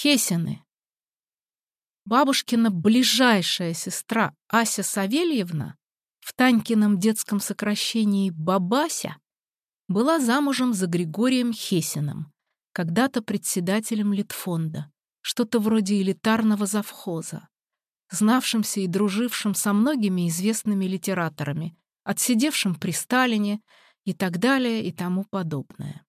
Хесины. Бабушкина ближайшая сестра Ася Савельевна в Танькином детском сокращении «Бабася» была замужем за Григорием Хесиным, когда-то председателем Литфонда, что-то вроде элитарного завхоза, знавшимся и дружившим со многими известными литераторами, отсидевшим при Сталине и так далее и тому подобное.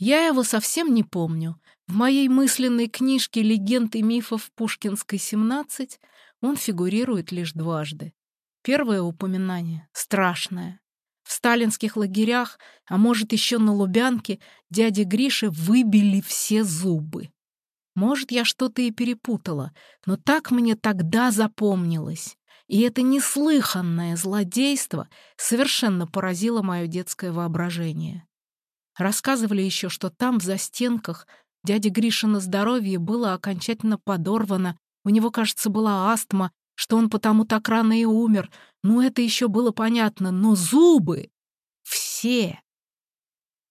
Я его совсем не помню. В моей мысленной книжке «Легенд и мифов Пушкинской 17» он фигурирует лишь дважды. Первое упоминание — страшное. В сталинских лагерях, а может, еще на Лубянке, дяде Грише выбили все зубы. Может, я что-то и перепутала, но так мне тогда запомнилось. И это неслыханное злодейство совершенно поразило мое детское воображение. Рассказывали еще, что там, в застенках, дяде Гриша на здоровье было окончательно подорвано, у него, кажется, была астма, что он потому так рано и умер. Ну, это еще было понятно, но зубы! Все!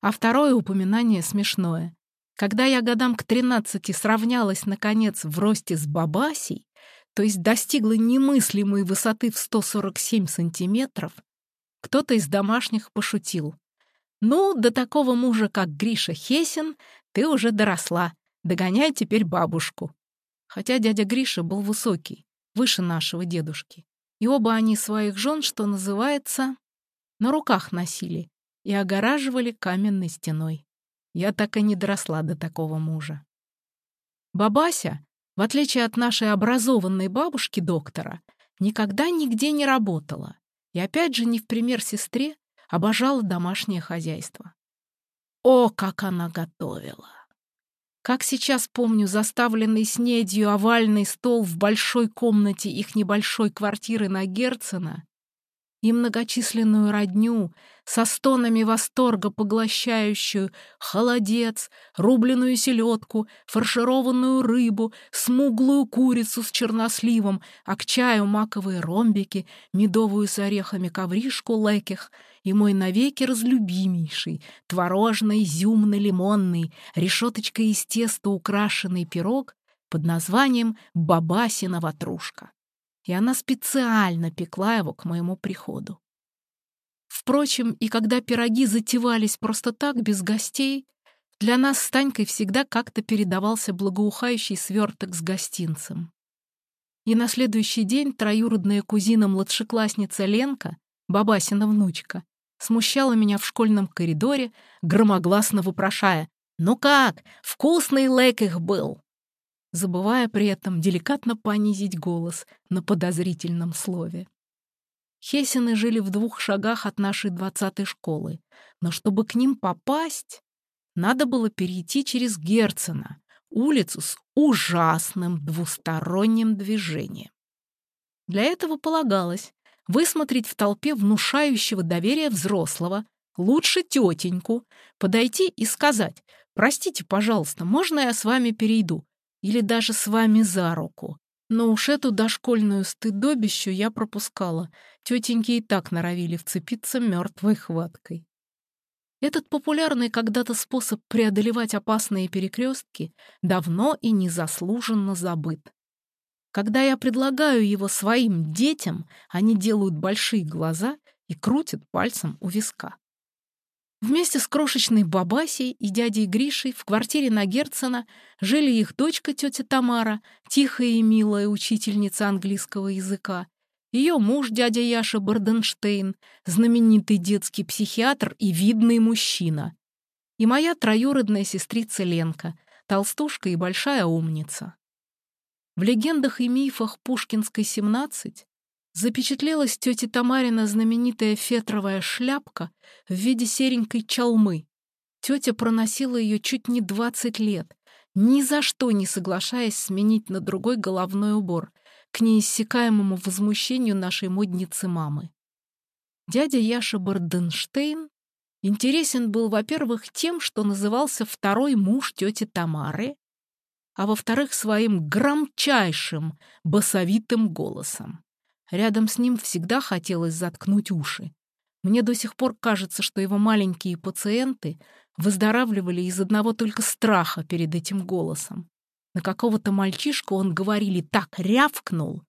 А второе упоминание смешное. Когда я годам к тринадцати сравнялась, наконец, в росте с Бабасей, то есть достигла немыслимой высоты в 147 сантиметров, кто-то из домашних пошутил. Ну, до такого мужа, как Гриша Хесин, ты уже доросла. Догоняй теперь бабушку. Хотя дядя Гриша был высокий, выше нашего дедушки. И оба они своих жен, что называется, на руках носили и огораживали каменной стеной. Я так и не доросла до такого мужа. Бабася, в отличие от нашей образованной бабушки-доктора, никогда нигде не работала. И опять же, не в пример сестре, обожала домашнее хозяйство. О, как она готовила! Как сейчас помню заставленный снедью овальный стол в большой комнате их небольшой квартиры на Герцена и многочисленную родню, со стонами восторга поглощающую холодец, рубленую селедку, фаршированную рыбу, смуглую курицу с черносливом, а к чаю маковые ромбики, медовую с орехами ковришку леких и мой навеки разлюбимейший, творожный, изюмно-лимонный, решеточкой из теста украшенный пирог под названием «Бабасина ватрушка» и она специально пекла его к моему приходу. Впрочем, и когда пироги затевались просто так, без гостей, для нас с Танькой всегда как-то передавался благоухающий сверток с гостинцем. И на следующий день троюродная кузина-младшеклассница Ленка, бабасина внучка, смущала меня в школьном коридоре, громогласно вопрошая «Ну как, вкусный лек их был!» Забывая при этом деликатно понизить голос на подозрительном слове. Хесины жили в двух шагах от нашей двадцатой школы, но чтобы к ним попасть, надо было перейти через Герцена, улицу с ужасным двусторонним движением. Для этого полагалось высмотреть в толпе внушающего доверия взрослого, лучше тетеньку, подойти и сказать «Простите, пожалуйста, можно я с вами перейду? Или даже с вами за руку. Но уж эту дошкольную стыдобищу я пропускала. Тетеньки и так норовили вцепиться мертвой хваткой. Этот популярный когда-то способ преодолевать опасные перекрестки давно и незаслуженно забыт. Когда я предлагаю его своим детям, они делают большие глаза и крутят пальцем у виска. Вместе с крошечной Бабасей и дядей Гришей в квартире на Герцена жили их дочка тетя Тамара, тихая и милая учительница английского языка, ее муж дядя Яша Барденштейн, знаменитый детский психиатр и видный мужчина, и моя троюродная сестрица Ленка, толстушка и большая умница. В легендах и мифах Пушкинской 17 запечатлелась тетя Тамарина знаменитая фетровая шляпка в виде серенькой чалмы. Тетя проносила ее чуть не двадцать лет, ни за что не соглашаясь сменить на другой головной убор, к неиссякаемому возмущению нашей модницы мамы. Дядя Яша Барденштейн интересен был, во-первых, тем, что назывался второй муж тети Тамары, а во-вторых, своим громчайшим басовитым голосом. Рядом с ним всегда хотелось заткнуть уши. Мне до сих пор кажется, что его маленькие пациенты выздоравливали из одного только страха перед этим голосом. На какого-то мальчишку он, говорили, так рявкнул,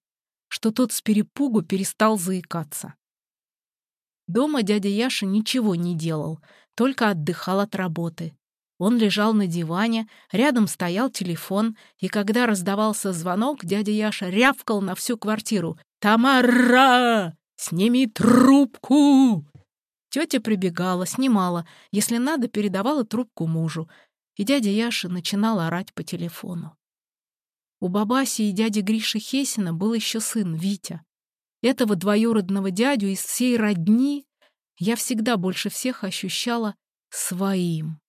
что тот с перепугу перестал заикаться. Дома дядя Яша ничего не делал, только отдыхал от работы. Он лежал на диване, рядом стоял телефон, и когда раздавался звонок, дядя Яша рявкал на всю квартиру. «Тамара! Сними трубку!» Тетя прибегала, снимала, если надо, передавала трубку мужу, и дядя Яша начинал орать по телефону. У бабаси и дяди Гриши Хесина был еще сын, Витя. Этого двоюродного дядю из всей родни я всегда больше всех ощущала своим.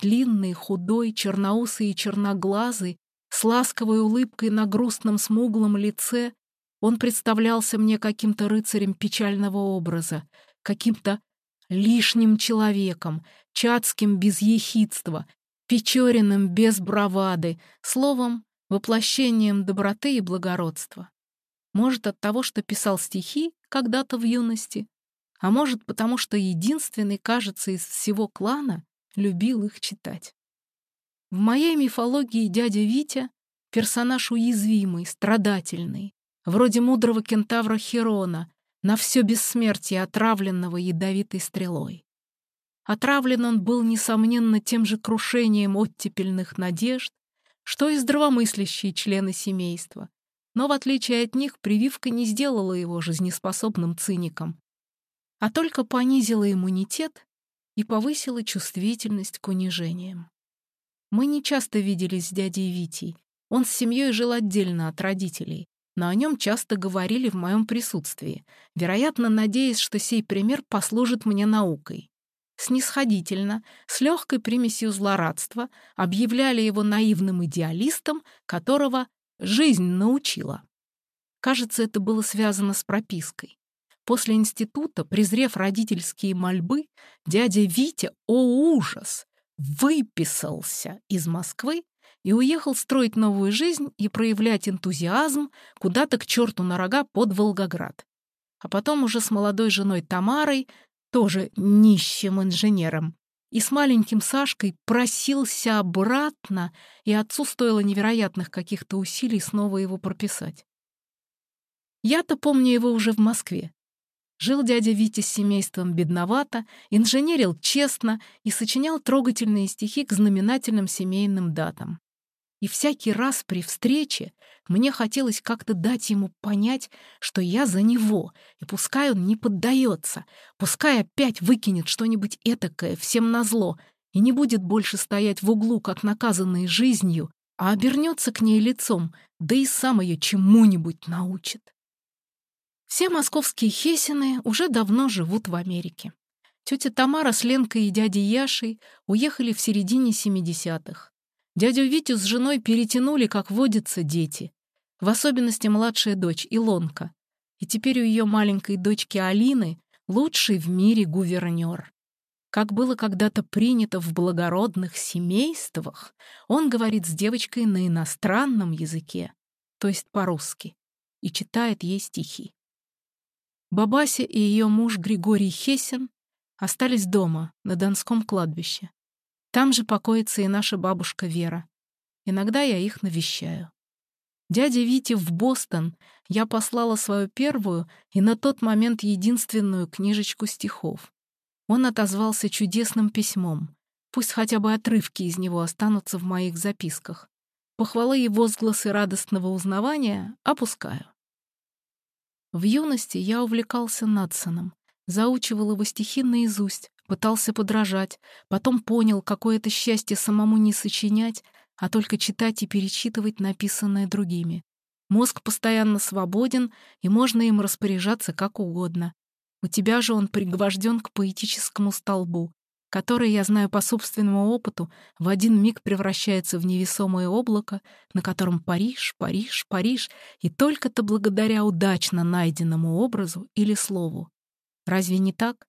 Длинный, худой, черноусый и черноглазый, с ласковой улыбкой на грустном смуглом лице, он представлялся мне каким-то рыцарем печального образа, каким-то лишним человеком, чацким без ехидства, Печориным без бравады, словом, воплощением доброты и благородства. Может, от того, что писал стихи когда-то в юности, а может, потому что единственный, кажется, из всего клана любил их читать. В моей мифологии дядя Витя — персонаж уязвимый, страдательный, вроде мудрого кентавра Херона, на все бессмертие отравленного ядовитой стрелой. Отравлен он был, несомненно, тем же крушением оттепельных надежд, что и здравомыслящие члены семейства. Но, в отличие от них, прививка не сделала его жизнеспособным циником, а только понизила иммунитет и повысила чувствительность к унижениям. Мы не часто виделись с дядей Витей. Он с семьей жил отдельно от родителей, но о нем часто говорили в моем присутствии, вероятно, надеясь, что сей пример послужит мне наукой снисходительно, с легкой примесью злорадства, объявляли его наивным идеалистом, которого жизнь научила. Кажется, это было связано с пропиской. После института, презрев родительские мольбы, дядя Витя, о ужас, выписался из Москвы и уехал строить новую жизнь и проявлять энтузиазм куда-то к черту на рога под Волгоград. А потом уже с молодой женой Тамарой тоже нищим инженером, и с маленьким Сашкой просился обратно, и отцу стоило невероятных каких-то усилий снова его прописать. Я-то помню его уже в Москве. Жил дядя Витя с семейством бедновато, инженерил честно и сочинял трогательные стихи к знаменательным семейным датам. И всякий раз при встрече мне хотелось как-то дать ему понять, что я за него, и пускай он не поддается, пускай опять выкинет что-нибудь этакое всем назло и не будет больше стоять в углу, как наказанный жизнью, а обернется к ней лицом, да и сам ее чему-нибудь научит. Все московские хесины уже давно живут в Америке. Тетя Тамара с Ленкой и дядей Яшей уехали в середине 70-х. Дядю Витю с женой перетянули, как водятся дети. В особенности младшая дочь Илонка. И теперь у ее маленькой дочки Алины лучший в мире гувернер. Как было когда-то принято в благородных семействах, он говорит с девочкой на иностранном языке, то есть по-русски, и читает ей стихи. Бабася и ее муж Григорий Хесин остались дома, на Донском кладбище. Там же покоится и наша бабушка Вера. Иногда я их навещаю. Дядя Вите в Бостон я послала свою первую и на тот момент единственную книжечку стихов. Он отозвался чудесным письмом. Пусть хотя бы отрывки из него останутся в моих записках. Похвалы и возгласы радостного узнавания опускаю. В юности я увлекался Надсоном, заучивал его стихи наизусть, Пытался подражать, потом понял, какое это счастье самому не сочинять, а только читать и перечитывать написанное другими. Мозг постоянно свободен, и можно им распоряжаться как угодно. У тебя же он пригвожден к поэтическому столбу, который, я знаю по собственному опыту, в один миг превращается в невесомое облако, на котором Париж, Париж, Париж, и только-то благодаря удачно найденному образу или слову. Разве не так?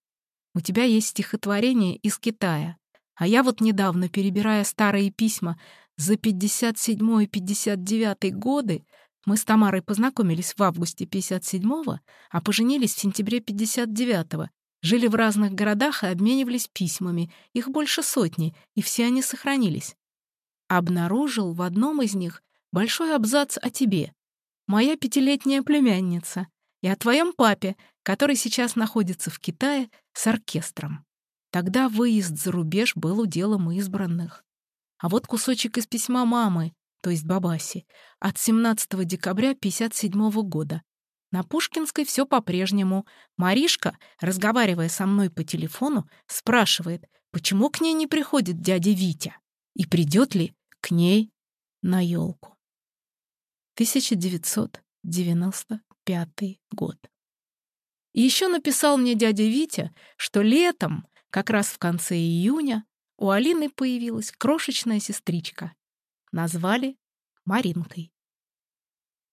У тебя есть стихотворение из Китая. А я вот недавно, перебирая старые письма за 57 и 59 годы, мы с Тамарой познакомились в августе 57-го, а поженились в сентябре 59-го, жили в разных городах и обменивались письмами, их больше сотни, и все они сохранились. обнаружил в одном из них большой абзац о тебе, моя пятилетняя племянница, и о твоем папе, который сейчас находится в Китае с оркестром. Тогда выезд за рубеж был уделом избранных. А вот кусочек из письма мамы, то есть Бабаси, от 17 декабря 57 года. На Пушкинской все по-прежнему. Маришка, разговаривая со мной по телефону, спрашивает, почему к ней не приходит дядя Витя и придет ли к ней на елку. 1995 год. Еще написал мне дядя Витя, что летом, как раз в конце июня, у Алины появилась крошечная сестричка. Назвали Маринкой.